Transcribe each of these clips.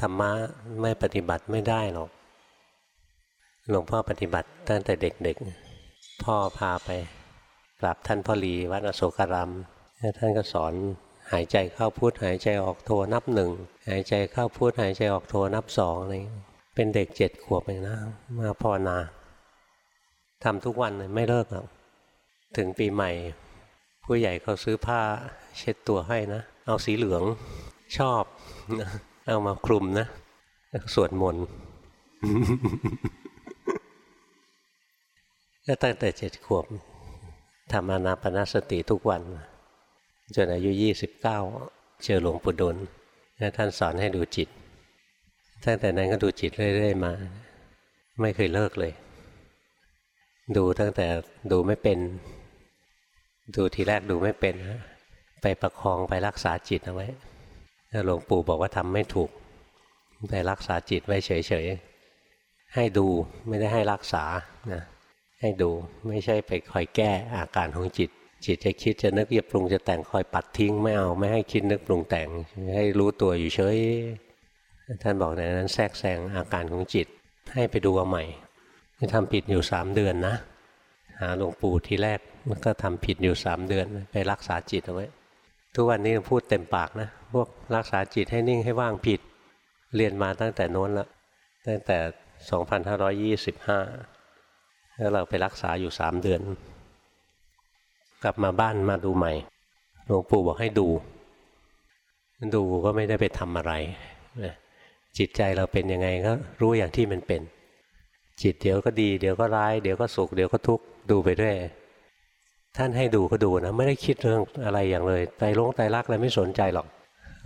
ธรรมะไม่ปฏิบัติไม่ได้หรอก หลวงพ่อปฏิบัติตั้งแต่เด็กๆ พ่อพาไปกราบท่านพ่อหลีวัดอโศการามท่านก็สอนหายใจเข้าพุทหายใจออกโทนับหนึ่งหายใจเข้าพุทหายใจออกโทนับสองอะไรเป็นเด็กเจ็ดขวบเองนะ มาภาวนาทำทุกวันเลยไม่เลิกหรอกถึงปีใหม่ ผู้ใหญ่เขาซื้อผ้าเช็ดตัวให้นะ เอาสีเหลืองชอบ เอามาคลุมนะสวดมนต์ก็ตั้งแต่เจ็ดขวบทำอนาปนาสติทุกวัน จนอายุยี่สิบเก้าเจอหลวงปู่ดลท่านสอนให้ดูจิต ตั้งแต่นั้นก็ดูจิตเรื่อยๆมา ไม่เคยเลิกเลย ดูตั้งแต่ดูไม่เป็น ดูทีแรกดูไม่เป็น ไปประคองไปรักษาจิตเอาไว้ หลวงปู่บอกว่าทำไม่ถูกไปรักษาจิตไว้เฉยๆ ให้ดูไม่ได้ให้รักษานะให้ดูไม่ใช่ไปคอยแก้อาการของจิต จิตจะคิดจะนึกจะปรุงจะแต่งคอยปัดทิ้งไม่เอาไม่ให้คิดนึกปรุงแต่ง ให้รู้ตัวอยู่เฉยท่านบอกในนั้นแทรกแซงอาการของจิต ให้ไปดูเอาใหม่ที่ทำผิดอยู่สามเดือนนะหาหลวงปู่ทีแรกมันก็ทำผิดอยู่สามเดือนไปรักษาจิตเอาไว้ ทุกวันนี้พูดเต็มปากนะ พวกรักษาจิตให้นิ่งให้ว่างผิด เรียนมาตั้งแต่โน้นละ ตั้งแต่ 2525 แล้วเราไปรักษาอยู่สามเดือน กลับมาบ้านมาดูใหม่ หลวงปู่บอกให้ดู ดูก็ไม่ได้ไปทำอะไร จิตใจเราเป็นยังไงก็รู้อย่างที่มันเป็น จิตเดี๋ยวก็ดี เดี๋ยวก็ร้าย เดี๋ยวก็สุข เดี๋ยวก็ทุกข์ ดูไปด้วย ท่านให้ดูก็ดูนะไม่ได้คิดเรื่องอะไรอย่างเลยใจลงใจรักอะไรไม่สนใจหรอก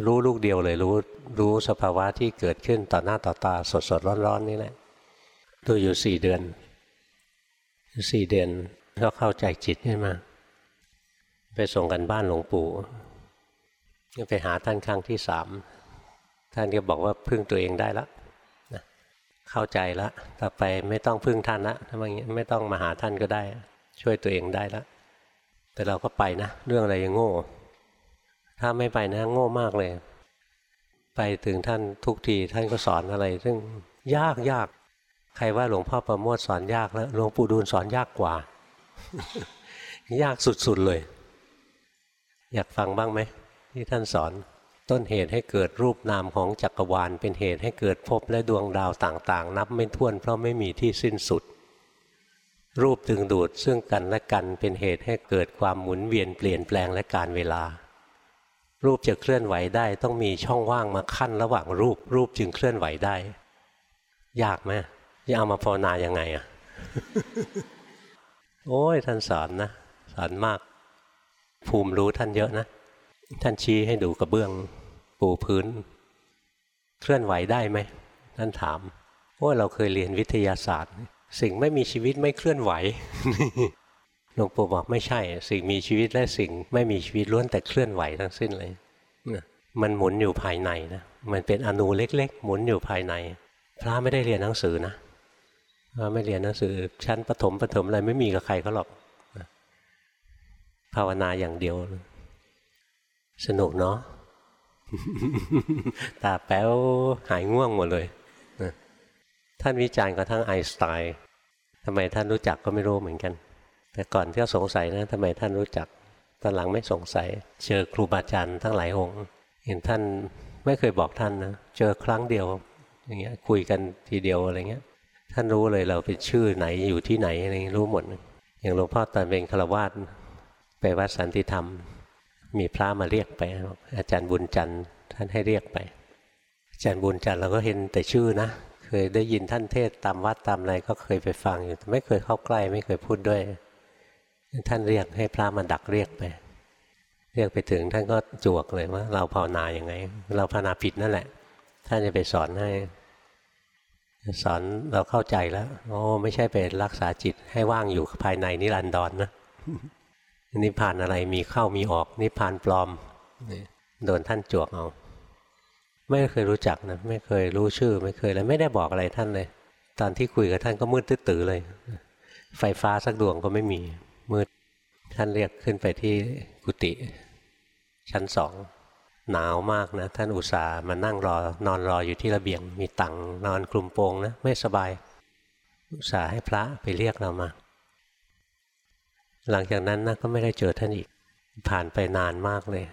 รู้ลูกเดียวเลย รู้รู้สภาวะที่เกิดขึ้นต่อหน้าต่อตาสดสดร้อนๆนี่แหละดูอยู่สี่เดือนสี่เดือนก็เข้าใจจิตขึ้นมา ไปส่งกันบ้านหลวงปู่ไปหาท่านครั้งที่สามท่านก็บอกว่าพึ่งตัวเองได้แล้วเข้าใจแล้วต่อไปไม่ต้องพึ่งท่านละถ้าอย่างนี้ไม่ต้องมาหาท่านก็ได้ ช่วยตัวเองได้แล้ว แต่เราก็ไปนะ เรื่องอะไรยังโง่ ถ้าไม่ไปนะ โง่มากเลย ไปถึงท่านทุกทีท่านก็สอนอะไร ซึ่งยากยากใครว่าหลวงพ่อประโมทสอนยากแล้วหลวงปู่ดูลสอนยากกว่า ยากสุดๆเลย อยากฟังบ้างไหมที่ท่านสอนต้นเหตุให้เกิดรูปนามของจักรวาล เป็นเหตุให้เกิดภพและดวงดาวต่างๆ นับไม่ถ้วนเพราะไม่มีที่สิ้นสุด รูปดึงดูดซึ่งกันและกันเป็นเหตุให้เกิดความหมุนเวียนเปลี่ยนแปลงและการเวลา รูปจะเคลื่อนไหวได้ ต้องมีช่องว่างมาขั้นระหว่างรูป รูปจึงเคลื่อนไหวได้ ยากไหมจะเอามาภาวนายังไงอะโอ้ยท่านสอนนะสอนมาก ภูมิรู้ท่านเยอะนะ ท่านชี้ให้ดูกระเบื้องปูพื้น เคลื่อนไหวได้ไหมท่านถามว่าเราเคยเรียนวิทยาศาสตร์ สิ่งไม่มีชีวิตไม่เคลื่อนไหวหลวงปู่บอกไม่ใช่ สิ่งมีชีวิตและสิ่งไม่มีชีวิตล้วนแต่เคลื่อนไหวทั้งสิ้นเลยมันหมุนอยู่ภายในนะมันเป็นอนูเล็ก ๆ หมุนอยู่ภายใน พระไม่ได้เรียนหนังสือนะพระไม่เรียนหนังสือ ชั้นปฐมปฐมอะไรไม่มีกับใครเขาหรอกภาวนาอย่างเดียว สนุกเนาะตาแป๊วหายง่วงหมดเลย ท่านวิจารณ์กระทั่งไอน์สไตน์ ทำไมท่านรู้จักก็ไม่รู้เหมือนกัน แต่ก่อนที่จะสงสัยนะทำไมท่านรู้จักตอนหลังไม่สงสัย เจอครูบาอาจารย์ทั้งหลายองค์เห็นท่านไม่เคยบอกท่านนะเจอครั้งเดียว อย่างเงี้ยคุยกันทีเดียวอะไรเงี้ย ท่านรู้เลยเราเป็นชื่อไหนอยู่ที่ไหนอะไรรู้หมด อย่างหลวงพ่อตอนเป็นฆราวาสไปวัดสันติธรรม มีพระมาเรียกไป อาจารย์บุญจันทร์ท่านให้เรียกไปอาจารย์บุญจันทร์เราก็เห็นแต่ชื่อนะ ยได้ยินท่านเทศตามวัดตามอะไรก็เคยไปฟังอยู่ไม่เคยเข้าใกล้ ไม่เคยพูดด้วย ท่านเรียกให้พระมาดักเรียกไป เรียกไปถึงท่านก็จวกเลยว่า เราภาวนาอย่างไง เราภาวนาผิดนั่นแหละ ท่านจะไปสอนให้ สอนเราเข้าใจแล้วโอ้ไม่ใช่ไปรักษาจิตให้ว่างอยู่ภายในนิรันดรนนะนิพพานอะไรมีเข้ามีออกนิพพานปลอมโดนท่านจวกเอา ไม่เคยรู้จักนะไม่เคยรู้ชื่อ ไม่เคยเลยไม่ได้บอกอะไรท่านเลย ตอนที่คุยกับท่านก็มืดตื้อเลย ไฟฟ้าสักดวงก็ไม่มีมืดท่านเรียกขึ้นไปที่กุฏิชั้นสองหนาวมากนะท่านอุตส่าห์มานั่งรอนอนรออยู่ที่ระเบียง มีตังนอนคลุมโปงนะไม่สบาย อุตส่าห์ให้พระไปเรียกเรามา หลังจากนั้นนะก็ไม่ได้เจอท่านอีกผ่านไปนานมากเลย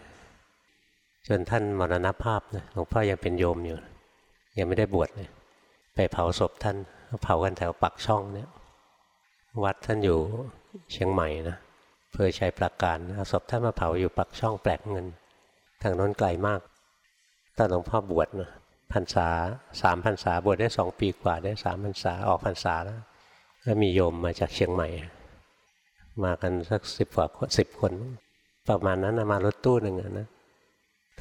จนท่านมรณภาพนะหลวงพ่อยังเป็นโยมอยู่ ยังไม่ได้บวชเลยไปเผาศพท่านเผากันแถวปักช่องเนี่ย วัดท่านอยู่เชียงใหม่นะเพื่อใช้ประการเอาศพท่านมาเผาอยู่ปักช่องแปลกเงิน ทางน้นไกลมากตอนหลวงพ่อบวชนะพรรษาสามพรรษาบวชได้สองปีกว่าได้สามพรรษาออกพรรษาแล้วก็มีโยมมาจากเชียงใหม่ มากันสักสิบกว่าสิบคน ประมาณนั้นมารถตู้หนึ่งนะ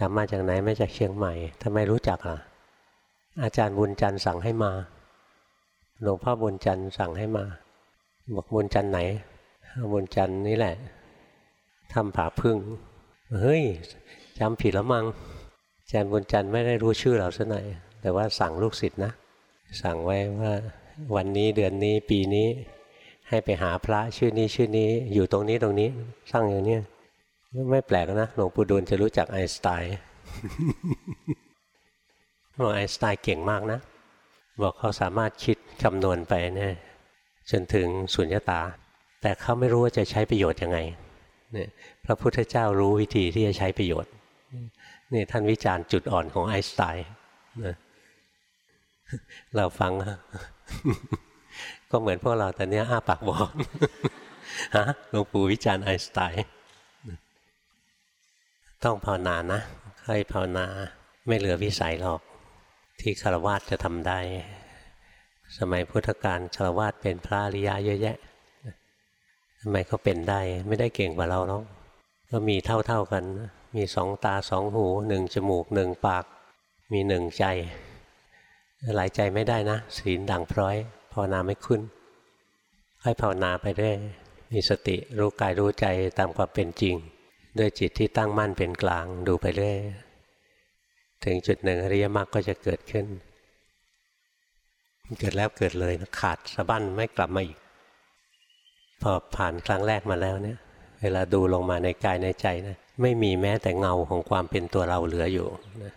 ถามมาจากไหนไม่จากเชียงใหม่ทำไมรู้จักอะ อาจารย์บุญจันทร์สั่งให้มา หลวงพ่อบุญจันทร์สั่งให้มา บอกบุญจันทร์ไหน บุญจันทร์นี่แหละทำผาพึ่ง เฮ้ยจำผิดแล้วมัง้งอาจารย์บุญจันทร์ไม่ได้รู้ชื่อเราสักหน่อย แต่ว่าสั่งลูกศิษย์นะ สั่งไว้ว่าวันนี้เดือนนี้ปีนี้ให้ไปหาพระชื่อนี้ชื่อนี้อยู่ตรงนี้ตรงนี้สร้างอย่างนี้ ไม่แปลกนะหลวงปู่ดูลจะรู้จักไอน์สไตน์บอกไอน์สไตน์เก่งมากนะ บอกเขาสามารถคิดคำนวณไปเนี่ยจนถึงสุญญตา แต่เขาไม่รู้ว่าจะใช้ประโยชน์ยังไงเนี่ยพระพุทธเจ้ารู้วิธีที่จะใช้ประโยชน์นี่ท่านวิจารณ์จุดอ่อนของไอน์สไตน์นะเราฟัง ก็เหมือนพวกเราตอนนี้อ้าปากบอกฮะหลวงปู่วิจารณ์ไอน์สไตน์ ต้องภาวนานะใครภาวนาไม่เหลือวิสัยหรอก ที่คารวะจะทำได้ สมัยพุทธกาลคารวะเป็นพระอริยะเยอะแยะทำไมเขาเป็นได้ ไม่ได้เก่งกว่าเราหรอกก็มีเท่าๆกัน มีสองตาสองหูหนึ่งจมูกหนึ่งปาก มีหนึ่งใจ หลายใจไม่ได้นะ ศีลดังพร้อยภาวนาไม่ขึ้นให้ภาวนาไปได้มีสติรู้กายรู้ใจตามความเป็นจริง ด้วยจิตที่ตั้งมั่นเป็นกลางดูไปเรื่อยถึงจุดหนึ่งอริยมรรคก็จะเกิดขึ้น เกิดแล้วเกิดเลยนะขาดสะบั้นไม่กลับมาอีก พอผ่านครั้งแรกมาแล้วเนี่ย เวลาดูลงมาในกายในใจนะไม่มีแม้แต่เงาของความเป็นตัวเราเหลืออยู่นะ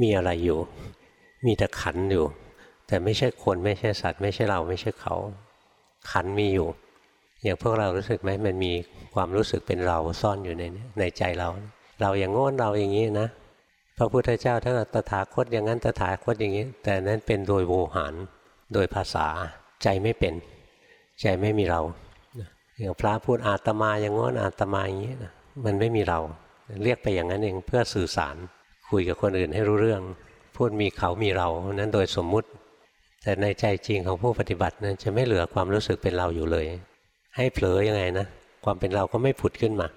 มีอะไรอยู่ มีแต่ขันอยู่ แต่ไม่ใช่คนไม่ใช่สัตว์ ไม่ใช่เราไม่ใช่เขา ขันมีอยู่ อย่างพวกเรารู้สึกไหมมันมีความรู้สึกเป็นเราซ่อนอยู่ในในใจเรา เราอย่างโง่นเราอย่างนี้นะพระพุทธเจ้าถ้านตถาคตอย่างนั้นตถาคตอย่างนี้ แต่นั้นเป็นโดยโวหารโดยภาษาใจไม่เป็น ใจไม่มีเราอย่างพระพูดอาตมาอย่างง้นอาตมาอย่างนี้มันไม่มีเรา เรียกไปอย่างนั้นเองเพื่อสื่อสารคุยกับคนอื่นให้รู้เรื่อง พูดมีเขามีเรานั้นโดยสมมุติ แต่ในใจจริงของผู้ปฏิบัตินั้นจะไม่เหลือความรู้สึกเป็นเราอยู่เลย ให้เผลอยังไงนะความเป็นเราก็ไม่ผุดขึ้นมา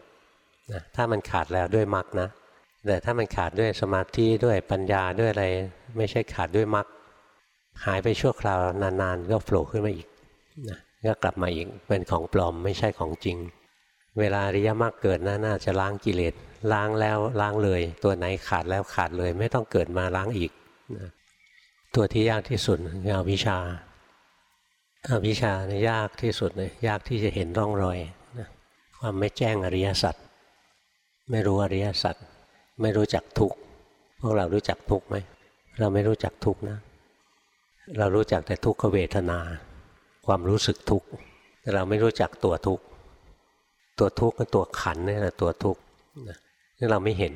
นะถ้ามันขาดแล้วด้วยมรรคนะแต่ถ้ามันขาดด้วยสมาธิด้วยปัญญาด้วยอะไร ไม่ใช่ขาดด้วยมรรคหายไปชั่วคราวนานๆก็โผล่ขึ้นมาอีกนะก็กลับมาอีกเป็นของปลอมไม่ใช่ของจริง เวลาอริยมรรคเกิดนะน่าจะล้างกิเลสล้างแล้วล้างเลย ตัวไหนขาดแล้วขาดเลย ไม่ต้องเกิดมาล้างอีกนะตัวที่ยากที่สุดคืออวิชชา อวิชชาเนี่ยยากที่สุดเลยยากที่จะเห็นร่องรอยนะความไม่แจ้งอริยสัจไม่รู้อริยสัจไม่รู้จักทุกพวกเรารู้จักทุกไหมเราไม่รู้จักทุกนะ เรารู้จักแต่ทุกขเวทนา ความรู้สึกทุกข์แต่เราไม่รู้จักตัวทุกข์ตัวทุกข์กับตัวขันนี่แหละตัวทุกข์นี่เราไม่เห็น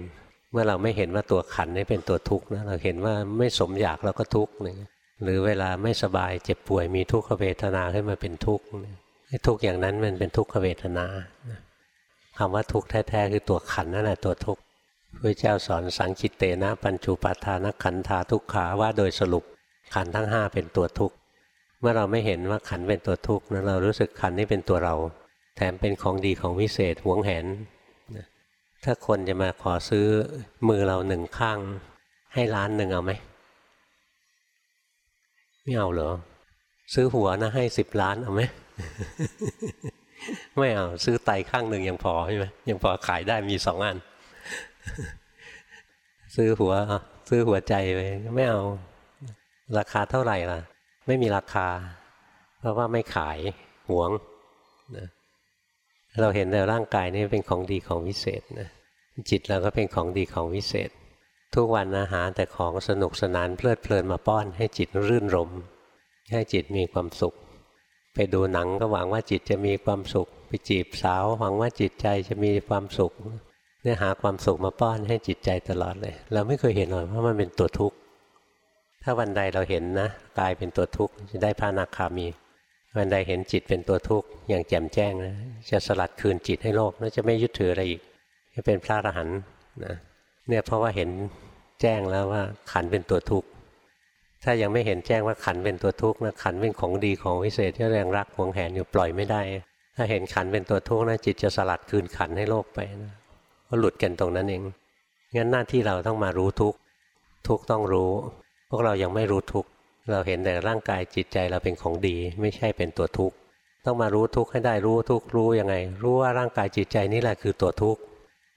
เมื่อเราไม่เห็นว่าตัวขันนี่เป็นตัวทุกข์นะเราเห็นว่าไม่สมอยากเราก็ทุกข์ หรือเวลาไม่สบายเจ็บป่วยมีทุกขเวทนาขึ้นมาเป็นทุกข์ทุกข์อย่างนั้นมันเป็นทุกขเวทนาคำว่าทุกข์แท้ๆคือตัวขันนั่นแหละตัวทุกข์พระเจ้าสอนสังคิตเตนะปัญจุปัฏฐานขันธาทุกขาว่าโดยสรุปขันทั้งห้าเป็นตัวทุกข์เมื่อเราไม่เห็นว่าขันเป็นตัวทุกข์นะเรารู้สึกขันนี้เป็นตัวเรา แถมเป็นของดีของวิเศษหวงแหนถ้าคนจะมาขอซื้อมือเราหนึ่งข้าง ให้ล้านหนึ่งเอาไหม ไม่เอาเหรอ ซื้อหัวนะให้สิบล้านเอาไหมไม่เอาซื้อไตข้างหนึ่งยังพอใช่ไหมยังพอขายได้มีสองอัน ซื้อหัวซื้อหัวใจไปไม่เอา ราคาเท่าไหร่ล่ะ ไม่มีราคา เพราะว่าไม่ขายหวงนะเราเห็นแต่ร่างกายนี่เป็นของดีของวิเศษนะจิตเราก็เป็นของดีของวิเศษ ทุกวันอาหารแต่ของสนุกสนานเพลิดเพลินมาป้อนให้จิตรื่นรม ให้จิตมีความสุข ไปดูหนังก็หวังว่าจิตจะมีความสุข ไปจีบสาวหวังว่าจิตใจจะมีความสุขเนี่ยหาความสุขมาป้อนให้จิตใจตลอดเลย เราไม่เคยเห็นหรอกว่ามันเป็นตัวทุกข์ถ้าวันใดเราเห็นนะกายเป็นตัวทุกข์จะได้พระนาคามี วันใดเห็นจิตเป็นตัวทุกข์อย่างแจ่มแจ้งนะจะสลัดคืนจิตให้โลกแล้วจะไม่ยึดถืออะไรอีกจะเป็นพระอรหันต์นะ เนี่ยเพราะว่าเห็นแจ้งแล้วว่าขันเป็นตัวทุกข์ถ้ายังไม่เห็นแจ้งว่าขันเป็นตัวทุกข์นะขันเป็นของดีของวิเศษที่แรงรักหวงแหนอยู่ปล่อยไม่ได้ ถ้าเห็นขันเป็นตัวทุกข์นะจิตจะสลัดคืนขันให้โลกไปนะก็หลุดกันตรงนั้นเองงั้นหน้าที่เราต้องมารู้ทุกข์ทุกข์ต้องรู้ พวกเรายังไม่รู้ทุกข์เราเห็นแต่ร่างกายจิตใจเราเป็นของดี ไม่ใช่เป็นตัวทุกข์ต้องมารู้ทุกข์ให้ได้รู้ทุกข์รู้ยังไง รู้ว่าร่างกายจิตใจนี่แหละคือตัวทุกข์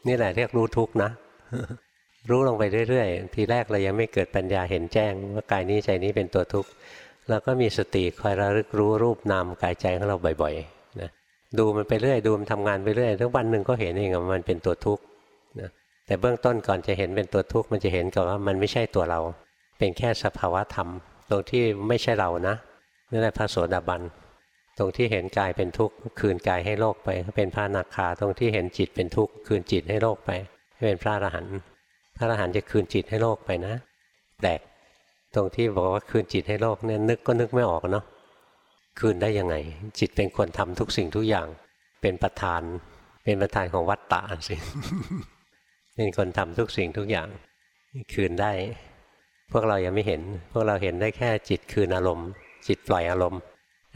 นี่แหละเรียกรู้ทุกข์นะ รู้ลงไปเรื่อยๆ ทีแรกเรายังไม่เกิดปัญญาเห็นแจ้ง ว่ากายนี้ใจนี้เป็นตัวทุกข์เราก็มีสติคอยระลึกรู้รูปนามกายใจของเราบ่อยๆนะดูมันไปเรื่อยดูมันทำงานไปเรื่อยทุกวันหนึ่งก็เห็นเองว่ามันเป็นตัวทุกข์นะแต่เบื้องต้นก่อนจะเห็นเป็นตัวทุกข์มันจะเห็นก่อนว่ามันไม่ใช่ตัวเรา เป็นแค่สภาวะธรรม ตรงที่ไม่ใช่เรานะนี่แหละพระโสดาบันตรงที่เห็นกายเป็นทุกข์คืนกายให้โลกไปเป็นพระนาคาตรงที่เห็นจิตเป็นทุกข์คืนจิตให้โลกไป เป็นพระอรหันต์พระอรหันต์จะคืนจิตให้โลกไปนะแปลกตรงที่บอกว่าคืนจิตให้โลกเนี่ยนึกก็นึกไม่ออกเนาะคืนได้ยังไง จิตเป็นคนทำทุกสิ่งทุกอย่าง เป็นประธาน เป็นประธานของวัตตะสิเป็นคนทำทุกสิ่งทุกอย่าง คืนได้ พวกเรายังไม่เห็น พวกเราเห็นได้แค่จิตคืนอารมณ์ จิตปล่อยอารมณ์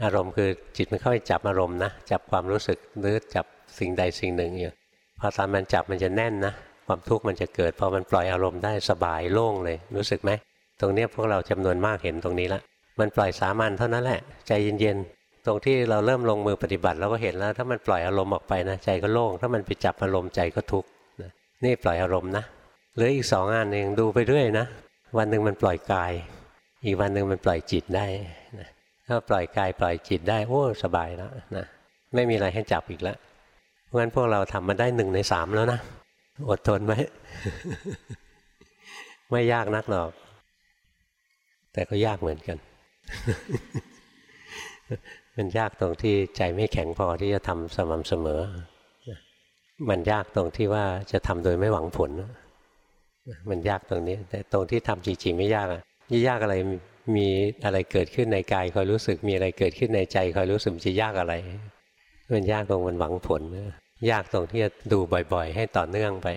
อารมณ์คือจิตมันเข้าไปจับอารมณ์นะจับความรู้สึกหรือจับสิ่งใดสิ่งหนึ่งอยู่พอตอนมันจับมันจะแน่นนะ ความทุกข์มันจะเกิดพอมันปล่อยอารมณ์ได้สบายโล่งเลย รู้สึกไหมตรงนี้พวกเราจำนวนมากเห็นตรงนี้ละมันปล่อยสามัญเท่านั้นแหละใจเย็นๆตรงที่เราเริ่มลงมือปฏิบัติเราก็เห็นแล้ว ถ้ามันปล่อยอารมณ์ออกไปนะใจก็โล่งถ้ามันไปจับอารมณ์ใจก็ทุกข์นี่ปล่อยอารมณ์นะเหลืออีกสองอันเองดูไปเรื่อยนะวันหนึ่งมันปล่อยกาย อีกวันหนึ่งมันปล่อยจิตได้นะถ้าปล่อยกายปล่อยจิตได้โอ้สบายแล้วนะไม่มีอะไรให้จับอีกแล้วเพราะฉะนั้นพวกเราทำมาได้หนึ่งในสามแล้วนะ อดทนไหมไม่ยากนักหรอก แต่ก็ยากเหมือนกัน มันยากตรงที่ใจไม่แข็งพอที่จะทำสม่ำเสมอ มันยากตรงที่ว่าจะทำโดยไม่หวังผล มันยากตรงนี้ แต่ตรงที่ทำจริงๆไม่ยากอะยี่ยากอะไรมีอะไรเกิดขึ้นในกายคอยรู้สึกมีอะไรเกิดขึ้นในใจคอยรู้สึกจะยากอะไร มันยากตรงมันหวังผล ยากตรงที่จะดูบ่อยๆ ให้ต่อเนื่องไป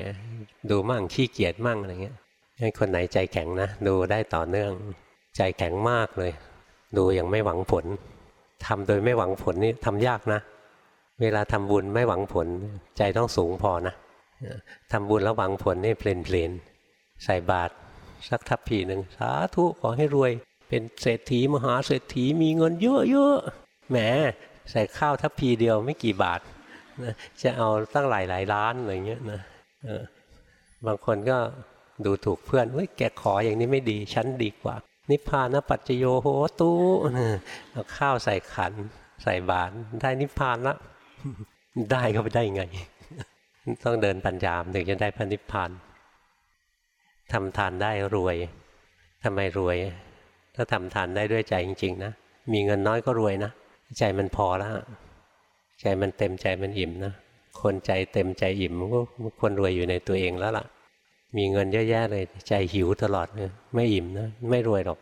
ดูมั่งขี้เกียจมั่งอะไรเงี้ยให้คนไหนใจแข็งนะ ดูได้ต่อเนื่อง ใจแข็งมากเลย ดูยังไม่หวังผลทำโดยไม่หวังผลนี่ทำยากนะ เวลาทำบุญไม่หวังผล ใจต้องสูงพอนะทำบุญแล้วหวังผลนี่เพลนเพลนใส่บาตรสักทัพพีหนึ่งสาธุขอให้รวย เป็นเศรษฐีมหาเศรษฐีมีเงินเยอะๆแหมใส่ข้าวทัพพีเดียวไม่กี่บาท นะจะเอาตั้งหลายหลายล้านอะไรเงี้ยนะบางคนก็ดูถูกเพื่อนเฮ้ยแกขออย่างนี้ไม่ดีฉันดีกว่า นิพพานปัจจโยโหตู้เอาข้าวใส่ขัน ใส่บาตรได้นิพพานละได้ก็ไปได้ไง ต้องเดินปัญญามถึงจะได้พระนิพพานทำทานได้รวยทำไมรวย ถ้าทำทานได้ด้วยใจจริง ๆ นะ มีเงินน้อยก็รวยนะ ใจมันพอแล้ว ใจมันเต็มใจมันอิ่มนะคนใจเต็มใจอิ่มก็คนรวยอยู่ในตัวเองแล้วล่ะ มีเงินเยอะแยะเลยใจหิวตลอดเลยไม่อิ่มนะไม่รวยหรอก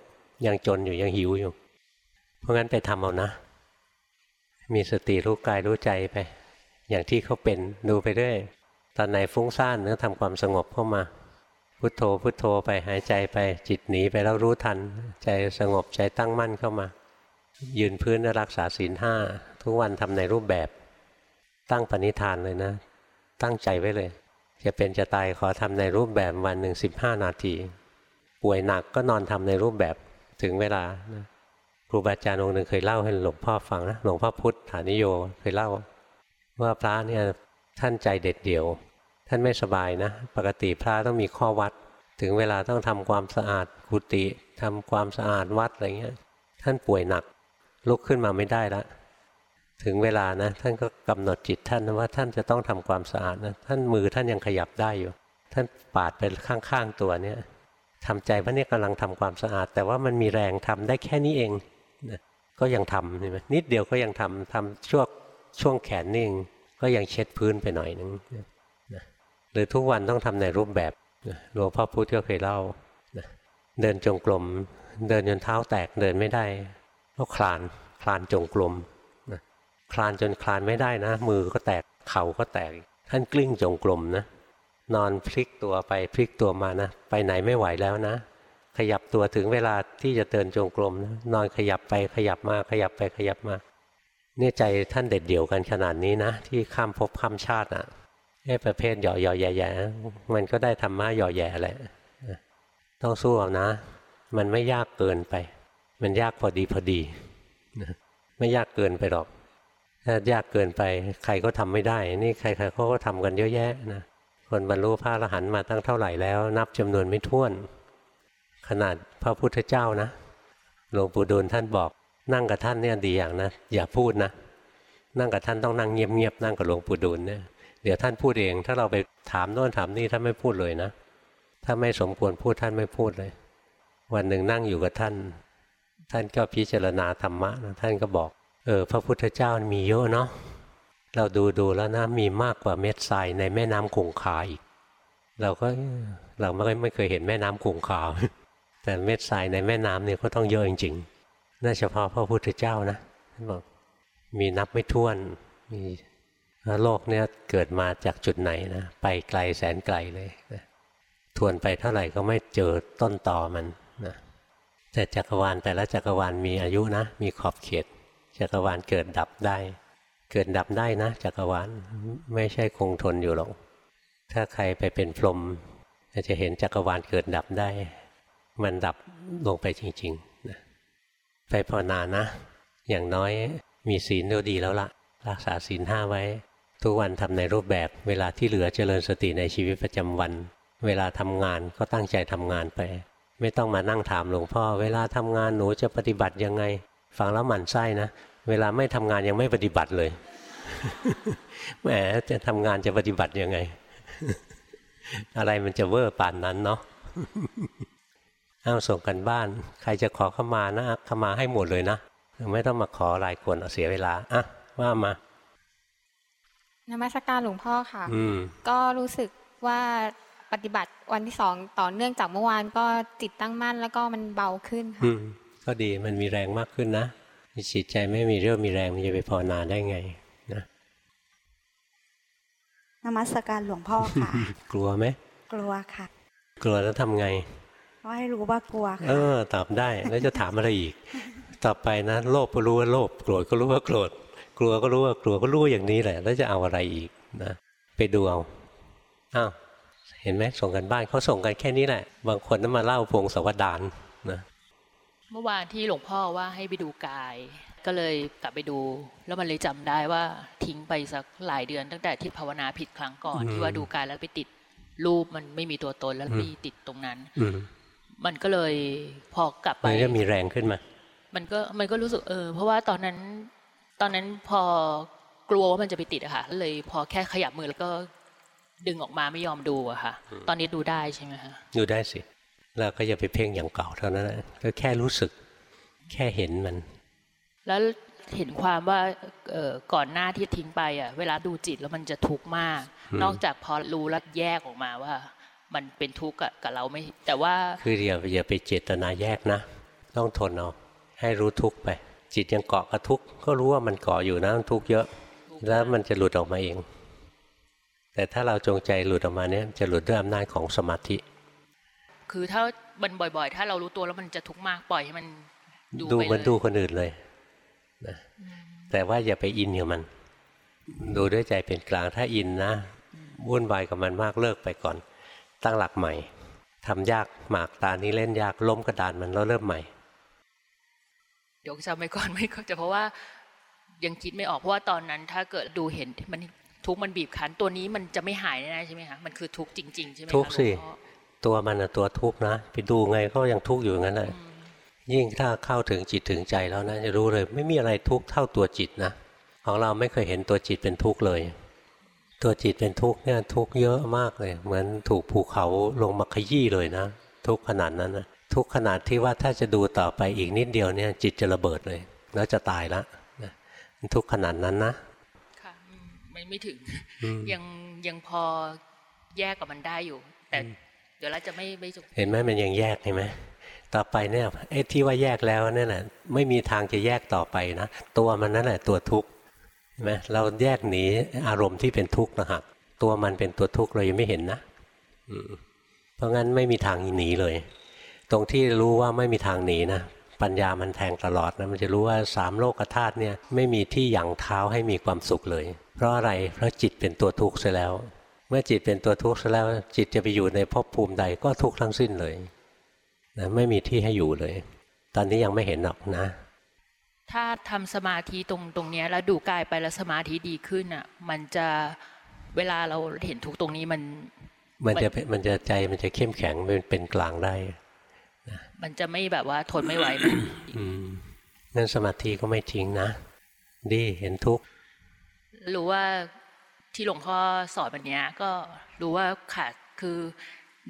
ยังจนอยู่ยังหิวอยู่ เพราะงั้นไปทำเอานะ มีสติรู้กายรู้ใจไป อย่างที่เขาเป็นดูไปเรื่อยตอนไหนฟุ้งซ่านเนื้อทำความสงบเข้ามา พุโทโธพุโทโธไปหายใจไปจิตหนีไปแล้วรู้ทัน ใจสงบใจตั้งมั่นเข้ามา ยืนพื้นรักษาศีลห้าทุกวันทำในรูปแบบ ตั้งปณิธานเลยนะ ตั้งใจไว้เลย จะเป็นจะตายขอทำในรูปแบบวันหนึ่งสิบห้านาที ป่วยหนักก็นอนทำในรูปแบบถึงเวลานะครูบาอาจารย์องค์หนึ่งเคยเล่าให้หลวงพ่อฟังนะหลวงพ่อพุทธฐานิโยเคยเล่า ว่าพระเนี่ยท่านใจเด็ดเดี่ยว ท่านไม่สบายนะ ปกติพระต้องมีข้อวัด ถึงเวลาต้องทำความสะอาดกุฏิทำความสะอาดวัดอะไรเงี้ยท่านป่วยหนัก ลุกขึ้นมาไม่ได้แล้วถึงเวลานะท่านก็กำหนดจิตท่านว่าท่านจะต้องทำความสะอาดนะท่านมือท่านยังขยับได้อยู่ ท่านปาดไปข้างๆตัวเนี่ยทำใจว่าเนี่ยกำลังทำความสะอาด แต่ว่ามันมีแรงทำได้แค่นี้เองนะก็ยังทำใช่ไหมนิดเดียวก็ยังทำทำช่วงช่วงแขนนิ่งก็ยังเช็ดพื้นไปหน่อยนึงนะหรือทุกวันต้องทำในรูปแบบหลวงพ่อพุธก็เคยเล่านะเดินจงกรมเดินจนเท้าแตกเดินไม่ได้ ก็คลานคลานจงกรมนะคลานจนคลานไม่ได้นะ มือก็แตกเข่าก็แตก ท่านกลิ้งจงกรมนะ นอนพลิกตัวไปพลิกตัวมานะ ไปไหนไม่ไหวแล้วนะ ขยับตัวถึงเวลาที่จะเดินจงกรมนะนอนขยับไปขยับมาขยับไปขยับมาเนี่ยใจท่านเด็ดเดี่ยวกันขนาดนี้นะ ที่ข้ามภพข้ามชาติอะไอ้ประเภทหย่อหย่อแย่แย่มันก็ได้ธรรมะหย่อแย่แหละต้องสู้เอานะ มันไม่ยากเกินไป มันยากพอดีพอดีไม่ยากเกินไปหรอก ถ้ายากเกินไป ใครก็ทำไม่ได้ นี่ใครๆเขาก็ทำกันเยอะแยะนะคนบรรลุพระอรหันต์มาตั้งเท่าไหร่แล้ว นับจำนวนไม่ถ้วน ขนาดพระพุทธเจ้านะหลวงปู่ดูลท่านบอก นั่งกับท่านเนี่ยดีอย่างนะอย่าพูดนะนั่งกับท่านต้องนั่งเงียบๆนั่งกับหลวงปู่ดูลเนี่ยเดี๋ยวท่านพูดเอง ถ้าเราไปถามโน่นถามนี่ท่านไม่พูดเลยนะ ถ้าไม่สมควรพูดท่านไม่พูดเลย วันหนึ่งนั่งอยู่กับท่าน ท่านก็พิจารณาธรรมะนะท่านก็บอกเออพระพุทธเจ้ามีเยอะเนาะเราดูดูแล้วนะมีมากกว่าเม็ดทรายในแม่น้ำคงคาอีกเราก็เราไม่ไม่เคยเห็นแม่น้ำคงคาแต่เม็ดทรายในแม่น้ำเนี่ยก็ต้องเยอะจริงๆน่าเฉพาะพระพุทธเจ้านะท่านบอกมีนับไม่ถ้วนมีโลกเนี่ยเกิดมาจากจุดไหนนะไปไกลแสนไกลเลยนะทวนไปเท่าไหร่ก็ไม่เจอต้นต่อมัน แต่จักรวาลแต่ละจักรวาลมีอายุนะ มีขอบเขต จักรวาลเกิดดับได้ เกิดดับได้นะ จักรวาลไม่ใช่คงทนอยู่หรอก ถ้าใครไปเป็นพรหมจะเห็นจักรวาลเกิดดับได้ มันดับลงไปจริงๆนะไปภาวนานะ อย่างน้อยมีศีลก็ดีแล้วละ่ะ รักษาศีลห้าไว้ ทุกวันทำในรูปแบบเวลาที่เหลือเจริญสติในชีวิตประจำวัน เวลาทำงานก็ตั้งใจทำงานไป ไม่ต้องมานั่งถามหลวงพ่อ เวลาทำงานหนูจะปฏิบัติยังไง ฟังแล้วหมั่นไส้นะ เวลาไม่ทำงานยังไม่ปฏิบัติเลยแหมจะทำงานจะปฏิบัติยังไง อะไรมันจะเวอร์ป่านนั้นเนาะเอาส่งกันบ้าน ใครจะขอเข้ามานะเข้ามาให้หมดเลยนะไม่ต้องมาขอหลายคนเสียเวลาอะว่ามานมัสการหลวงพ่อค่ะ ก็รู้สึกว่า ปฏิบัติวันที่สองต่อเนื่องจากเมื่อวานก็จิตตั้งมั่นแล้วก็มันเบาขึ้นค่ะก็ดีมันมีแรงมากขึ้นนะจิตใจไม่มีเรื่องมีแรงมันจะไปภาวนาได้ไงนะนมัสการหลวงพ่อค่ะ กลัวไหมกลัวค่ะ กลัวแล้วทำไงก็ให้รู้ว่ากลัวค่ะเออ ตอบได้แล้วจะถามอะไรอีก ต่อไปนะโลภก็รู้ว่าโลภโกรธก็รู้ว่าโกรธกลัวก็รู้ว่ากลัวก็รู้อย่างนี้แหละ แล้วจะเอาอะไรอีกนะไปดูเอาอ้าว เห็นไหมส่งกันบ้านเขาส่งกันแค่นี้แหละ บางคนนั้นมาเล่าพงศาวดารนะเมื่อวานที่หลวงพ่อว่าให้ไปดูกาย ก็เลยกลับไปดู แล้วมันเลยจำได้ว่าทิ้งไปสักหลายเดือน ตั้งแต่ที่ภาวนาผิดครั้งก่อนที่ว่าดูกายแล้วไปติดรูปมันไม่มีตัวตนแล้วมีติดตรงนั้นมันก็เลยพอกลับไปมันก็มีแรงขึ้นมา มันก็มันก็รู้สึกเออ เพราะว่าตอนนั้น ตอนนั้นพอกลัวว่ามันจะไปติดอะค่ะเลยพอแค่ขยับมือแล้วก็ ดึงออกมาไม่ยอมดูอะค่ะ ตอนนี้ดูได้ใช่ไหมคะดูได้สิเราก็อย่าไปเพ่งอย่างเก่าเท่านั้นก็แค่รู้สึกแค่เห็นมัน แล้วเห็นความว่าก่อนหน้าที่ทิ้งไปอะ เวลาดูจิตแล้วมันจะทุกข์มาก นอกจากพอรู้แล้วแยกออกมาว่า มันเป็นทุกข์กับเราไม่ แต่ว่า คืออย่าอย่าไปเจตนาแยกนะ ต้องทนเอาให้รู้ทุกข์ไป จิตยังเกาะกับทุกข์ก็รู้ว่ามันเกาะอยู่นะทุกข์เยอะ แล้วมันจะหลุดออกมาเอง แต่ถ้าเราจงใจหลุดออกมาเนี่ยจะหลุดด้วยอำนาจของสมาธิ คือถ้ามันบ่อยๆ ถ้าเรารู้ตัวแล้วมันจะทุกข์มากปล่อยให้มันดูดูมันดูคนอื่นเลยนะแต่ว่าอย่าไปอินกับมัน ดูด้วยใจเป็นกลางถ้าอินนะวุ่นวายกับมันมากเลิกไปก่อน ตั้งหลักใหม่ทำยากหมากตานี้เล่นยากล้มกระดานมันแล้วเริ่มใหม่เดี๋ยวจะไม่ก่อนไม่ก็จะเพราะว่ายังคิดไม่ออกเพราะว่าตอนนั้น ถ้าเกิดดูเห็นมัน ทุกมันบีบคั้นตัวนี้มันจะไม่หายแน่ใช่ไหมคะมันคือทุกจริงๆใช่ไหมทุกสิตัวมันอะตัวทุกข์นะไปดูไงก็ยังทุกข์อยู่งั้นเลยยิ่งถ้าเข้าถึงจิตถึงใจแล้วนะจะรู้เลย ไม่มีอะไรทุกข์เท่าตัวจิตนะของเราไม่เคยเห็นตัวจิตเป็นทุกข์เลย ตัวจิตเป็นทุกข์เนี่ยทุกข์เยอะมากเลย เหมือนถูกภูเขาลงมาขยี้เลยนะ ทุกข์ขนาดนั้นนะทุกข์ขนาดที่ว่าถ้าจะดูต่อไปอีกนิดเดียวเนี่ยจิตจะระเบิดเลย แล้วจะตายละนะทุกข์ขนาดนั้นนะค่ะอืม ไม่ไม่ถึงอืมยังยังพอแยกกับมันได้อยู่ แต่เดี๋ยวเราจะไม่ไม่สุขเห็นไหมมันยังแยกเห็นไหมต่อไปเนี่ยไอ้ที่ว่าแยกแล้วนั่นแหละไม่มีทางจะแยกต่อไปนะตัวมันนั่นแหละตัวทุกข์เห็นไหมเราแยกหนีอารมณ์ที่เป็นทุกข์นะฮะตัวมันเป็นตัวทุกข์เรายังไม่เห็นนะอืมเพราะงั้นไม่มีทางหนีเลย ตรงที่รู้ว่าไม่มีทางหนีนะ ปัญญามันแทงตลอดนะมันจะรู้ว่าสามโลกธาตุเนี่ยไม่มีที่หยั่งเท้าให้มีความสุขเลย เพราะอะไรเพราะจิตเป็นตัวทุกข์เสียแล้ว เมื่อจิตเป็นตัวทุกข์ซะแล้ว จิตจะไปอยู่ในภพภูมิใดก็ทุกข์ทั้งสิ้นเลยนะไม่มีที่ให้อยู่เลย ตอนนี้ยังไม่เห็นหรอกนะ ถ้าทำสมาธิตรงตรงเนี้ยแล้วดูกายไปแล้วสมาธิดีขึ้นอะ มันจะเวลาเราเห็นทุกข์ตรงนี้มัน มันจะเป็นมันจะใจมันจะเข้มแข็งมันเป็นกลางได้ มันจะไม่แบบว่าทนไม่ไหวนะอืมนั่นสมาธิก็ไม่ทิ้งนะดีเห็นทุกข์รู้ว่าที่หลวงพ่อสอนแบบเนี้ยก็รู้ว่าขาดคือ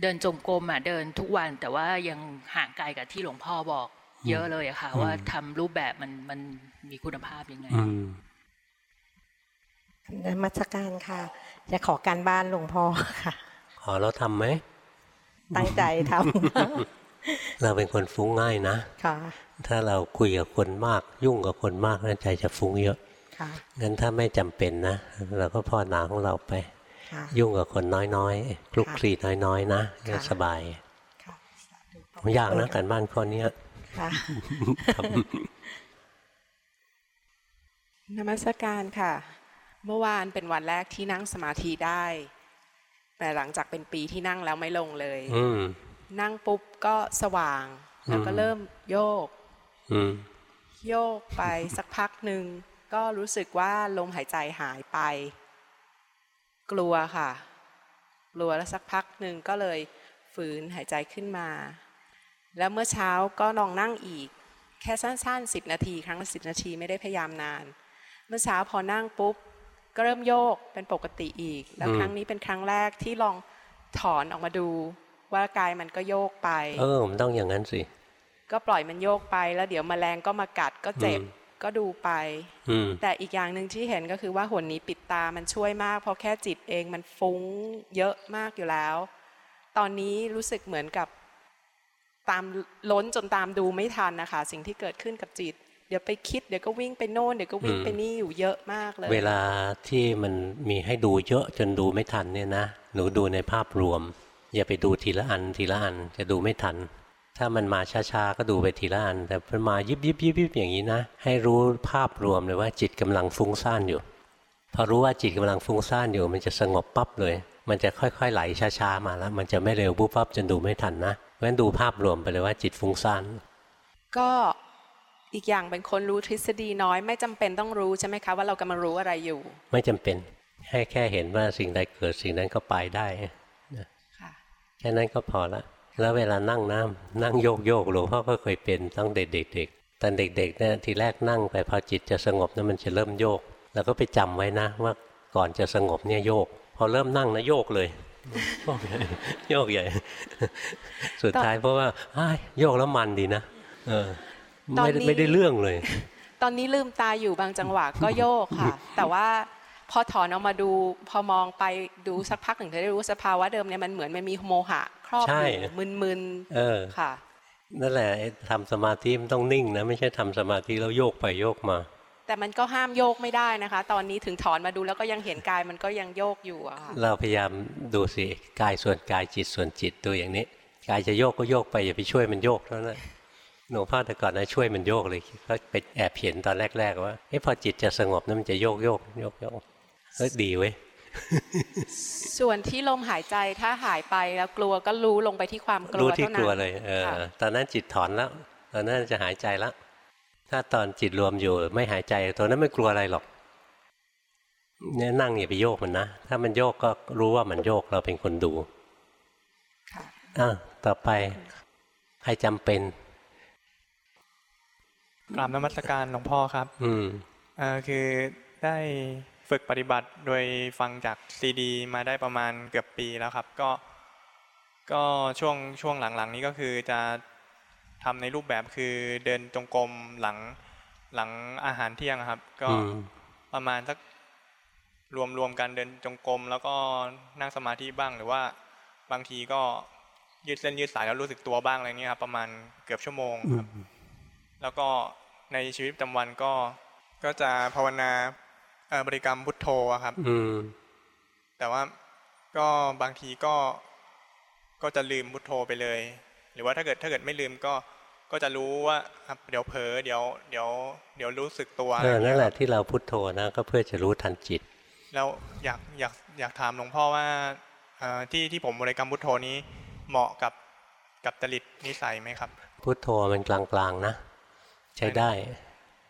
เดินจงกรมอะเดินทุกวันแต่ว่ายังห่างไกลกับที่หลวงพ่อบอก เยอะเลยอะค่ะ ว่าทำรูปแบบมันมันมีคุณภาพยังไงอืมนมัสการค่ะ จะขอการบ้านหลวงพ่อค่ะ ขอเราทำไหม ตั้งใจท เราเป็นคนฟุ้งง่ายนะำค่ะถ้าเราคุยกับคนมาก ยุ่งกับคนมากนะใจจะฟุ้งเยอะค่ะงั้นถ้าไม่จำเป็นนะ เราก็พ่อนาของเราไปค่ะยุ่งกับคนน้อยๆคลุกคลีน้อยๆนะจะสบายค่ะไม่ยากนะการบ้านข้อเนี้ยค่ะนมัสการค่ะ เมื่อวานเป็นวันแรกที่นั่งสมาธิได้ แต่หลังจากเป็นปีที่นั่งแล้วไม่ลงเลยอืม นั่งปุ๊บก็สว่าง แล้วก็อืมเริ่มโยกอืมโยกไปสักพักหนึ่งก็รู้สึกว่าลมหายใจหายไป กลัวค่ะ กลัวแล้วสักพักหนึ่งก็เลยฝืนหายใจขึ้นมา แล้วเมื่อเช้าก็ลองนั่งอีก แค่สั้นๆสิบนาที ครั้งละสิบนาทีไม่ได้พยายามนาน เมื่อเช้าพอนั่งปุ๊บ ก็เริ่มโยกเป็นปกติอีก แล้วอืมครั้งนี้เป็นครั้งแรกที่ลองถอนออกมาดู ว่ากายมันก็โยกไป เออมันต้องอย่างนั้นสิ ก็ปล่อยมันโยกไปแล้วเดี๋ยวแมลงก็มากัดก็เจ็บอืมก็ดูไปอืมแต่อีกอย่างหนึ่งที่เห็นก็คือว่าหนนี้ปิดตามันช่วยมาก เพราะแค่จิตเองมันฟุ้งเยอะมากอยู่แล้ว ตอนนี้รู้สึกเหมือนกับตามล้นจนตามดูไม่ทันนะคะ สิ่งที่เกิดขึ้นกับจิต เดี๋ยวไปคิดเดี๋ยวก็วิ่งไปโน่นเดี๋ยวก็วิ่งอืมไปนี่อยู่เยอะมากเลย เวลาที่มันมีให้ดูเยอะจนดูไม่ทันเนี่ยนะ หนูดูในภาพรวม อย่าไปดูทีละอันทีละอันจะดูไม่ทัน ถ้ามันมาช้าๆก็ดูไปทีละอัน แต่มันมายิบยิบยิบยิบอย่างนี้นะ ให้รู้ภาพรวมเลยว่าจิตกำลังฟุ้งซ่านอยู่พอรู้ว่าจิตกำลังฟุ้งซ่านอยู่ มันจะสงบปั๊บเลย มันจะค่อยๆไหลช้าๆมาแล้ว มันจะไม่เร็วปุ๊บปั๊บจนดูไม่ทันนะเพราะฉะนั้นดูภาพรวมไปเลยว่าจิตฟุ้งซ่านก็อีกอย่างเป็นคนรู้ทฤษฎีน้อย ไม่จำเป็นต้องรู้ใช่ไหมคะว่าเรากำลังรู้อะไรอยู่ ไม่จำเป็นให้แค่เห็นว่าสิ่งใดเกิดสิ่งนั้นก็ไปได้ค่ะ แค่นั้นก็พอละ แล้วเวลานั่งน้ำนั่งโยกโยกหลวงพ่อก็เคยเป็นตั้งแต่เด็กๆตอนเด็กๆเนี่ยทีแรกนั่งไปพอจิตจะสงบเนี่ยมันจะเริ่มโยก แล้วก็ไปจำไว้นะว่าก่อนจะสงบเนี่ยโยก พอเริ่มนั่งนะโยกเลยโยกใหญ่ สุดท้ายเพราะว่าอ้ายโยกแล้วมันดีนะเออตอนไม่ได้นี้ไม่ได้เรื่องเลย ตอนนี้ลืมตาอยู่บางจังหวะก็โยกค่ะ แต่ว่า พอถอนออกมาดูพอมองไปดูสักพักหนึ่งจะได้รู้ว่าสภาวะเดิมเนี่ยมันเหมือนมันมีโมหะ ครอบใช่อยู่มึนเออๆค่ะนั่นแหละไอ้ทำสมาธิมันต้องนิ่งนะไม่ใช่ทำสมาธิแล้วโยกไปโยกมา แต่มันก็ห้ามโยกไม่ได้นะคะ ตอนนี้ถึงถอนมาดูแล้วก็ยังเห็นกายมันก็ยังโยกอยู่อะค่ะเราพยายามดูสิกายส่วนกายจิตส่วนจิตตัวอย่างนี้กายจะโยกก็โยกไปอย่าไปช่วยมันโยกเท่านั้นหลวงพ่อแต่ก่อนนะช่วยมันโยกเลยก็ไปแอบเห็นตอนแรก ๆ ว่าเอ้พอจิตจะสงบนั้นมันจะโยกโยกโยกโยก เฮ้ยดีเว้ยส่วนที่ลมหายใจถ้าหายไปแล้วกลัวก็รู้ลงไปที่ความกลัรู้วที่เท่ากนั้นลัวเลยเออค่ะตอนนั้นจิตถอนแล้วตอนนั้นจะหายใจแล้วถ้าตอนจิตรวมอยู่ไม่หายใจตัวนั้นไม่กลัวอะไรหรอกเนี่ยนั่งอย่าไปโยกมันนะ ถ้ามันโยกก็รู้ว่ามันโยกเราเป็นคนดูค่ะอะต่อไปใครจำเป็นกราบนมัสการหลวงพ่อครับ อืมเอ่อคือได้ ฝึกปฏิบัติโดยฟังจากซีดี มาได้ประมาณเกือบปีแล้วครับ ก็ก็ช่วงช่วงหลังๆ นี้ก็คือจะทำในรูปแบบคือเดินจงกรมหลังหลังอาหารเที่ยงครับ ก็ประมาณสักรวมรวมกันเดินจงกรมแล้วก็นั่งสมาธิบ้างหรือว่าบางทีก็ยืดเส้นยืดสายแล้วรู้สึกตัวบ้างอะไรเงี้ยครับประมาณเกือบชั่วโมงครับ แล้วก็ในชีวิตประจำวันก็ก็จะภาวนา บริกรรมพุทโธครับแต่ว่าก็บางทีก็ก็จะลืมพุทโธไปเลย หรือว่าถ้าเกิดถ้าเกิดไม่ลืมก็ก็จะรู้ว่าครับเดี๋ยวเผลอเดี๋ยวเดี๋ยวเดี๋ยวรู้สึกตัวเออนั่นแหละที่เราพุทโธนะก็เพื่อจะรู้ทันจิต แล้วอยากอยากอยากถามหลวงพ่อว่าที่ที่ผมบริกรรมพุทโธนี้เหมาะกับกับจริตนิสัยไหมครับ พุทโธมันกลางๆนะ ใช้ได้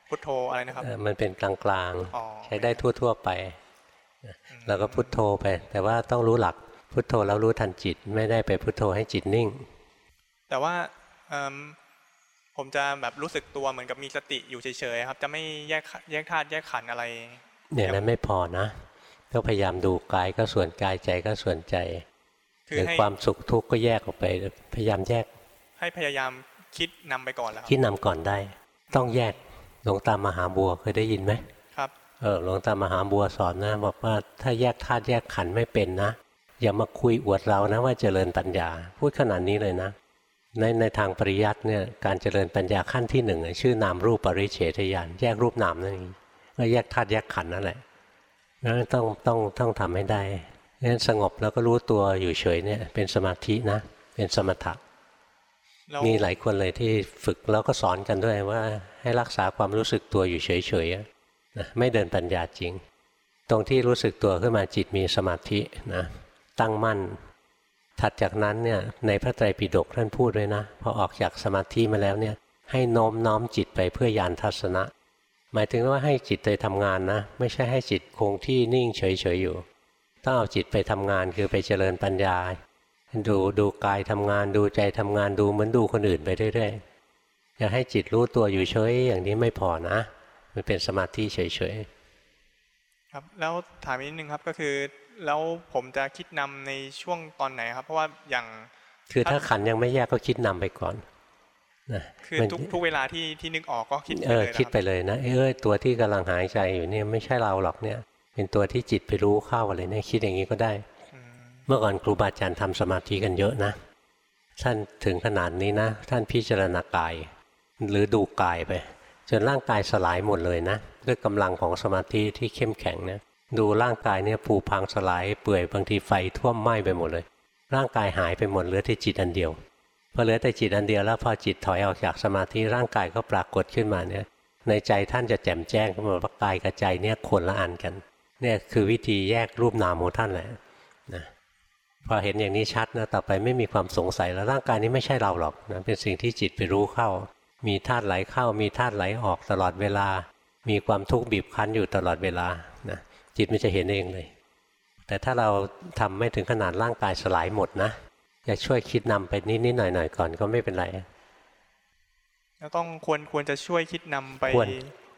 พุทโธอะไรนะครับ มันเป็นกลางๆ ใช้ได้ทั่ว ๆไป แล้วก็พุทโธไป แต่ว่าต้องรู้หลักพุทโธแล้วรู้ทันจิต ไม่ได้ไปพุทโธให้จิตนิ่ง แต่ว่าผมจะแบบรู้สึกตัวเหมือนกับมีสติอยู่เฉยๆครับ จะไม่แยกแยกธาตุแยกขันอะไรเนี่ยนั้นไม่พอนะต้องพยายามดูกายก็ส่วนกายใจก็ส่วนใจหรือความสุขทุกข์ก็แยกออกไป พยายามแยก ให้พยายามคิดนำไปก่อนแล้วคิดนำก่อนได้ ต้องแยกห ลวงตามมหาบัวเคยได้ยินไหมครับเออหลวงตามหาบัวสอนนะบอกว่าถ้าแยกธาตุแยกขันไม่เป็นนะ อย่ามาคุยอวดเรานะว่าเจริญปัญญา พูดขนาดนี้เลยนะ ในในทางปริยัติเนี่ยการเจริญปัญญาขั้นที่หนึ่งชื่อนามรูปปริเฉทญาณแยกรูปนามนั่นเองก็แยกธาตุแยกขันนั่นแหละนั้นต้องต้องต้องทำให้ได้งั้นสงบแล้วก็รู้ตัวอยู่เฉยเนี่ยเป็นสมาธินะ เป็นสมถะ มีหลายคนเลยที่ฝึกแล้วก็สอนกันด้วยว่า ให้รักษาความรู้สึกตัวอยู่เฉยๆนะไม่เดินปัญญาจริง ตรงที่รู้สึกตัวขึ้นมาจิตมีสมาธินะตั้งมั่น ถัดจากนั้นเนี่ยในพระไตรปิฎกท่านพูดด้วยนะพอออกจากสมาธิมาแล้วเนี่ยให้โน้มน้อมจิตไปเพื่อยานทัศนะ หมายถึงว่าให้จิตไปทำงานนะ ไม่ใช่ให้จิตคงที่นิ่งเฉยๆอยู่ ต้องเอาจิตไปทำงานคือไปเจริญปัญญา ดูดูกายทำงานดูใจทำงานดูเหมือนดูคนอื่นไปเรื่อยๆอย่าให้จิตรู้ตัวอยู่เฉยอย่างนี้ไม่พอนะ มันเป็นสมาธิเฉยๆครับแล้วถามอีกนิดนึงครับก็คือ แล้วผมจะคิดนำในช่วงตอนไหนครับ เพราะว่าอย่างคือถ้าขันยังไม่แยกก็คิดนำไปก่อนนะคือทุกทุกเวลาที่ที่นึกออกก็คิดเออคิดไปเลยนะเอ้ยตัวที่กำลังหายใจอยู่เนี่ยไม่ใช่เราหรอกเนี่ย เป็นตัวที่จิตไปรู้เข้าอะไรเนี่ยคิดอย่างนี้ก็ได้ เมื่อก่อนครูบาอาจารย์ทำสมาธิกันเยอะนะ ท่านถึงขนาดนี้นะ ท่านพิจารณากาย หรือดูกายไป จนร่างกายสลายหมดเลยนะ ด้วยกำลังของสมาธิที่เข้มแข็งนะดูร่างกายเนี่ยผุพังสลายเปื่อยบางทีไฟท่วมไหม้ไปหมดเลย ร่างกายหายไปหมดเหลือแต่จิตอันเดียวพอเหลือแต่จิตอันเดียวแล้วพอจิตถอยออกจากสมาธิร่างกายก็ปรากฏขึ้นมาเนี่ย ในใจท่านจะแจ่มแจ้งขึ้นมาว่ากายกับใจเนี่ยคนละอันกัน เนี่ยคือวิธีแยกรูปนามของท่านแหละ พอเห็นอย่างนี้ชัดนะต่อไปไม่มีความสงสัยแล้วร่างกายนี้ไม่ใช่เราหรอกนะเป็นสิ่งที่จิตไปรู้เข้า มีธาตุไหลเข้า มีธาตุไหลออกตลอดเวลา มีความทุกข์บีบคั้นอยู่ตลอดเวลานะจิตมันจะเห็นเองเลย แต่ถ้าเราทำไม่ถึงขนาดร่างกายสลายหมดนะจะช่วยคิดนำไปนิดๆหน่อยๆก่อนก็ไม่เป็นไรแล้วต้องควรควรจะช่วยคิดนำไป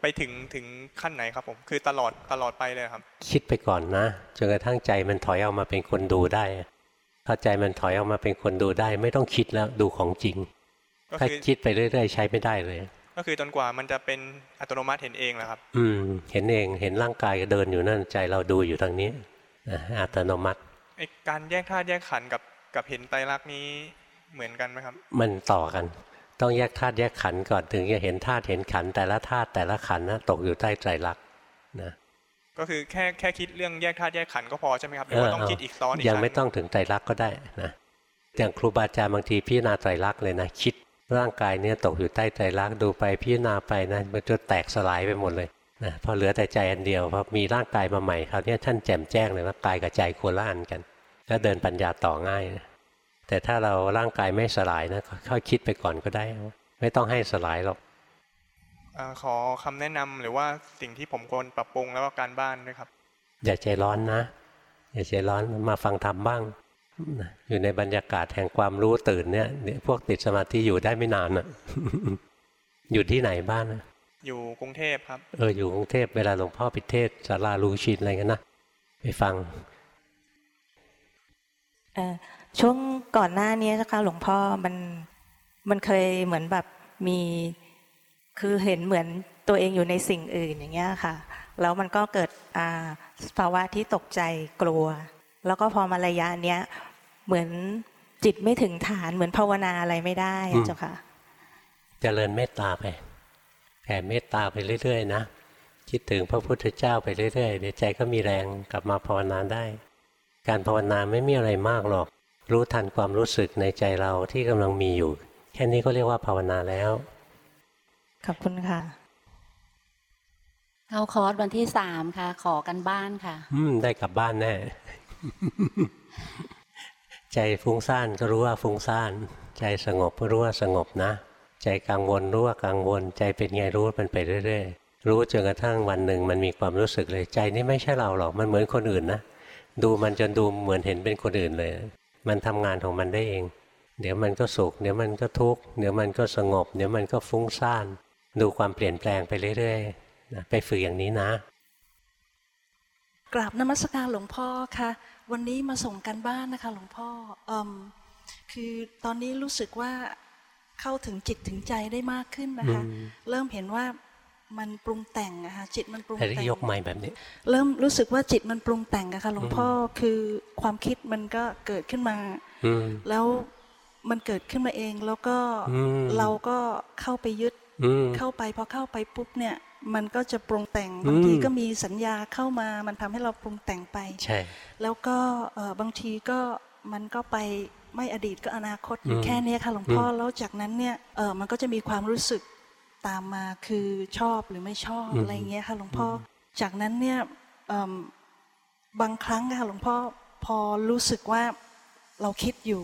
ไปถึงถึงขั้นไหนครับผม คือตลอดตลอดไปเลยครับ คิดไปก่อนนะจนกระทั่งใจมันถอยออกมาเป็นคนดูได้พอใจมันถอยออกมาเป็นคนดูได้ ไม่ต้องคิดแล้วดูของจริงถ้าคิดไปเรื่อยๆ ใช้ไม่ได้เลย ก็คือจนกว่ามันจะเป็นอัตโนมัติเห็นเองแหละครับ อืม เห็นเองเห็นร่างกายเดินอยู่นั่นใจเราดูอยู่ทางนี้อัตโนมัติไอการแยกธาตุแยกขันกับกับเห็นไตรลักษณ์นี้เหมือนกันไหมครับ มันต่อกัน ต้องแยกธาตุแยกขันก่อนถึงจะเห็นธาตุเห็นขันแต่ละธาตุแต่ละขันนะตกอยู่ใต้ไตรลักษณ์นะก็คือแค่แค่คิดเรื่องแยกธาตุแยกขันก็พอใช่ไหมครับหรือว่าต้องคิดอีกซ้อนอีกยังไม่ต้องถึงไตรลักษณ์ก็ได้นะอย่างครูบาอาจารย์บางทีพี่นาไตรลักษณ์เลยนะคิดร่างกายเนี่ยตกอยู่ใต้ใจรักดูไปพิจารณาไปนะมันจะแตกสลายไปหมดเลยนะพอเหลือแต่ใจอันเดียวพอมีร่างกายมาใหม่คราวนี้ท่านแจ่มแจ้งเลยว่ากายกับใจควรละอันกันแล้วเดินปัญญาต่อง่ายนะ แต่ถ้าเราร่างกายไม่สลายนะค่อยคิดไปก่อนก็ได้ ไม่ต้องให้สลายหรอกขอคำแนะนำหรือว่าสิ่งที่ผมควรปรับปรุงแล้วก็การบ้านด้วยครับ อย่าใจร้อนนะอย่าใจร้อนมาฟังธรรมบ้าง อยู่ในบรรยากาศแห่งความรู้ตื่นเนี่ยพวกติดสมาธิอยู่ได้ไม่นานอะอยู่ที่ไหนบ้านอยู่กรุงเทพครับ เอออยู่กรุงเทพเวลาหลวงพ่อปิเทศสาราลูชินอะไรกันนะไปฟัง ช่วงก่อนหน้านี้นะคะหลวงพ่อมันมันเคยเหมือนแบบมีคือเห็นเหมือนตัวเองอยู่ในสิ่งอื่นอย่างเงี้ยค่ะ แล้วมันก็เกิดอ่าภาวะที่ตกใจกลัว แล้วก็พอมาระยะเนี้ยเหมือนจิตไม่ถึงฐานเหมือนภาวนาอะไรไม่ได้อะเจ้าค่ะเจริญเมตตาไปแผ่เมตตาไปเรื่อยๆนะคิดถึงพระพุทธเจ้าไปเรื่อยๆเดี๋ยวใจก็มีแรงกลับมาภาวนาได้ การภาวนาไม่มีอะไรมากหรอก รู้ทันความรู้สึกในใจเราที่กำลังมีอยู่ แค่นี้ก็เรียกว่าภาวนาแล้ว ขอบคุณค่ะเข้าคอร์สวันที่สามค่ะ ขอกันบ้านค่ะ อืม ได้กลับบ้านแน่ใจฟุ้งซ่านก็รู้ว่าฟุ้งซ่าน ใจสงบก็รู้ว่าสงบนะ ใจกังวลรู้ว่ากังวล ใจเป็นไงรู้ว่ามันไปเรื่อยๆ รู้จนกระทั่งวันหนึ่งมันมีความรู้สึกเลย ใจนี่ไม่ใช่เราหรอก มันเหมือนคนอื่นนะ ดูมันจนดูเหมือนเห็นเป็นคนอื่นเลย มันทำงานของมันได้เอง เดี๋ยวมันก็สุข เดี๋ยวมันก็ทุกข์ เดี๋ยวมันก็สงบ เดี๋ยวมันก็ฟุ้งซ่าน ดูความเปลี่ยนแปลงไปเรื่อยๆนะไปฝึกอย่างนี้นะ กราบนมัสการหลวงพ่อค่ะ วันนี้มาส่งกันบ้านนะคะ หลวงพ่ออมคือตอนนี้รู้สึกว่าเข้าถึงจิตถึงใจได้มากขึ้นนะคะอืมเริ่มเห็นว่า มันปรุงแต่งอะค่ะจิตมันปรุงให้แต่งยกไม้แบบนี้ เริ่มรู้สึกว่าจิตมันปรุงแต่งอะค่ะหลวงพ่อคือความคิดมันก็เกิดขึ้นมาอืมแล้วมันเกิดขึ้นมาเองแล้วก็อืมเราก็เข้าไปยึดอืมเข้าไปพอเข้าไปปุ๊บเนี่ย มันก็จะปรุงแต่งอืมบางทีก็มีสัญญาเข้ามามันทำให้เราปรุงแต่งไปใช่แล้วก็เอ่อบางทีก็มันก็ไปไม่อดีตก็อนาคตอยู่อืมแค่เนี้ยค่ะหลวงพ่ออืมแล้วจากนั้นเนี่ยเออมันก็จะมีความรู้สึก ตามมาคือชอบหรือไม่ชอบอะไรเงี้ยค่ะหลวงพ่ออจากนั้นเนี่ยเอิ่มบางครั้งค่ะหลวงพ่อพอรู้สึกว่าเราคิดอยู่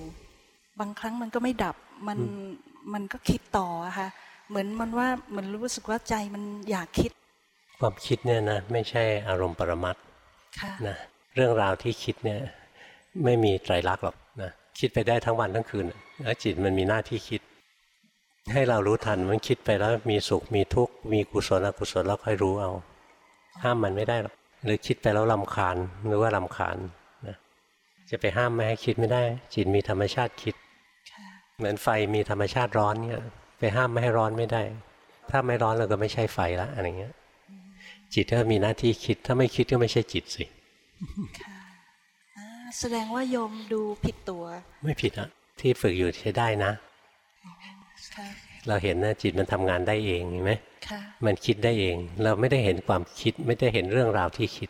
บางครั้งมันก็ไม่ดับมันมันก็คิดต่ออะค่ะเหมือนมันว่าเหมือนรู้สึกว่าใจมันอยากคิด ความคิดเนี่ยนะไม่ใช่อารมณ์ปรมัตถ์ค่ะนะเรื่องราวที่คิดเนี่ยไม่มีไตรลักษณ์หรอกนะคิดไปได้ทั้งวันทั้งคืนแล้วจิตมันมีหน้าที่คิด ให้เรารู้ทันมันคิดไปแล้วมีสุขมีทุกข์มีกุศลอกุศลแล้วค่อยรู้เอาห้ามมันไม่ได้หรอกหรือคิดไปแล้วลำคาญหรือว่าลำคาญนะจะไปห้ามไม่ให้คิดไม่ได้ จิตมีธรรมชาติคิด เหมือนไฟมีธรรมชาติร้อนเนี่ย ไปห้ามไม่ให้ร้อนไม่ได้ ถ้าไม่ร้อนเราก็ไม่ใช่ไฟละอะไรเงี้ย จิตก็มีหน้าที่คิด ถ้าไม่คิดก็ไม่ใช่จิตสิอ่าแสดงว่าโยมดูผิดตัว ไม่ผิดอะที่ฝึกอยู่ใช้ได้นะค่ะ เราเห็นนะจิตมันทำงานได้เองเห็นไหมค่ะมันคิดได้เอง เราไม่ได้เห็นความคิดไม่ได้เห็นเรื่องราวที่คิด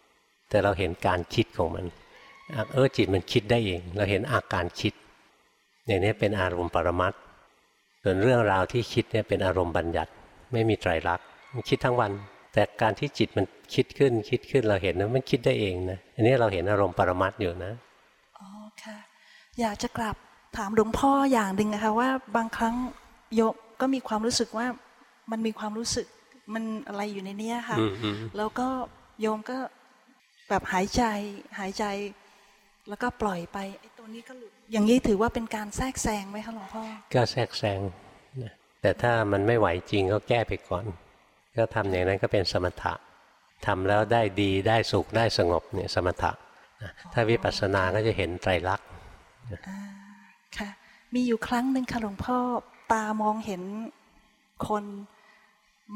แต่เราเห็นการคิดของมันอะเออจิตมันคิดได้เอง เราเห็นอาการคิด อย่างนี้เป็นอารมณ์ปรมัตถ์ส่วนเรื่องราวที่คิดเนี่ยเป็นอารมณ์บัญญัติ ไม่มีไตรลักษณ์มันคิดทั้งวัน แต่การที่จิตมันคิดขึ้นคิดขึ้นเราเห็นนะมันคิดได้เองนะอันนี้เราเห็นอารมณ์ปรมัตถ์อยู่นะอ๋อค่ะ อยากจะกลับถามหลวงพ่ออย่างหนึ่งนะคะว่าบางครั้ง โยมก็มีความรู้สึกว่ามันมีความรู้สึกมันอะไรอยู่ในเนี้ยค่ะอืมอืมแล้วก็โยมก็แบบหายใจหายใจ แล้วก็ปล่อยไปไอ้ตัวนี้ก็หลุดอย่างนี้ถือว่าเป็นการแทรกแซงไหมคะหลวงพ่อก็แทรกแซงนะแต่ถ้ามันไม่ไหวจริงก็แก้ไปก่อน ก็ทำอย่างนั้นก็เป็นสมถะทำแล้วได้ดีได้สุขได้สงบเนี่ยสมถะนะถ้าวิปัสสนาก็จะเห็นไตรลักษณ์ค่ะมีอยู่ครั้งหนึ่งค่ะหลวงพ่อ ตามองเห็นคน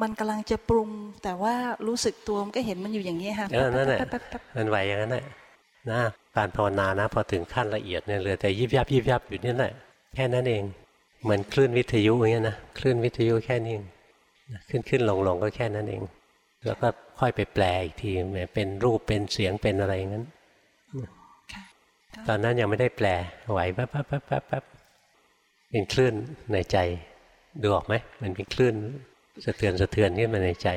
มันกำลังจะปรุง แต่ว่ารู้สึกตัวมันก็เห็นมันอยู่อย่างนี้ค่ะเออนั่นแหละแป๊บๆๆๆมันไหวอย่างนั้นแหละนะการภาวนานะ พอถึงขั้นละเอียดเนี่ยเหลือแต่ยิบยับยิบยับอยู่นี่แหละแค่นั้นเองเหมือนคลื่นวิทยุอย่างเงี้ยนะคลื่นวิทยุแค่นี้เองนะขึ้นขึ้นลงลงก็แค่นั้นเอง แล้วก็ค่อยไปแปลอีกทีแหมเป็นรูปเป็นเสียงเป็นอะไรอย่างนั้นค่ะตอนนั้นยังไม่ได้แปลไหวแป๊บแป๊บแป๊บแป๊บแป๊บ เป็นคลื่นในใจดูออกไหมมันเป็นคลื่นสะเทือนสะเทือนขึ้นมาในใจ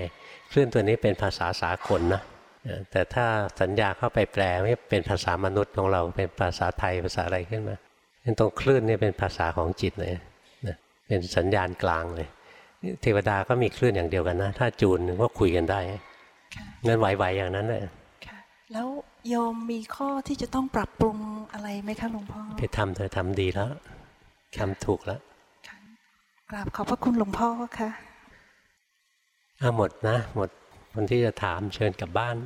คลื่นตัวนี้เป็นภาษาสากลนะเออแต่ถ้าสัญญาเข้าไปแปลไม่เป็นภาษามนุษย์ของเราเป็นภาษาไทยภาษาอะไรขึ้นมาตรงคลื่นนี่เป็นภาษาของจิตเลยนะเป็นสัญญาณกลางเลยเทวดาก็มีคลื่นอย่างเดียวกันนะ ถ้าจูนก็คุยกันได้ค่ะงั้นไหวๆอย่างนั้นเลยค่ะแล้วโยมมีข้อที่จะต้องปรับปรุงอะไรไหมคะหลวงพ่อไปทำเธอทำดีแล้ว ทำถูกแล้วกราบขอบพระคุณหลวงพ่อค่ะถ้าหมดนะ หมดคนที่จะถามเชิญกลับบ้าน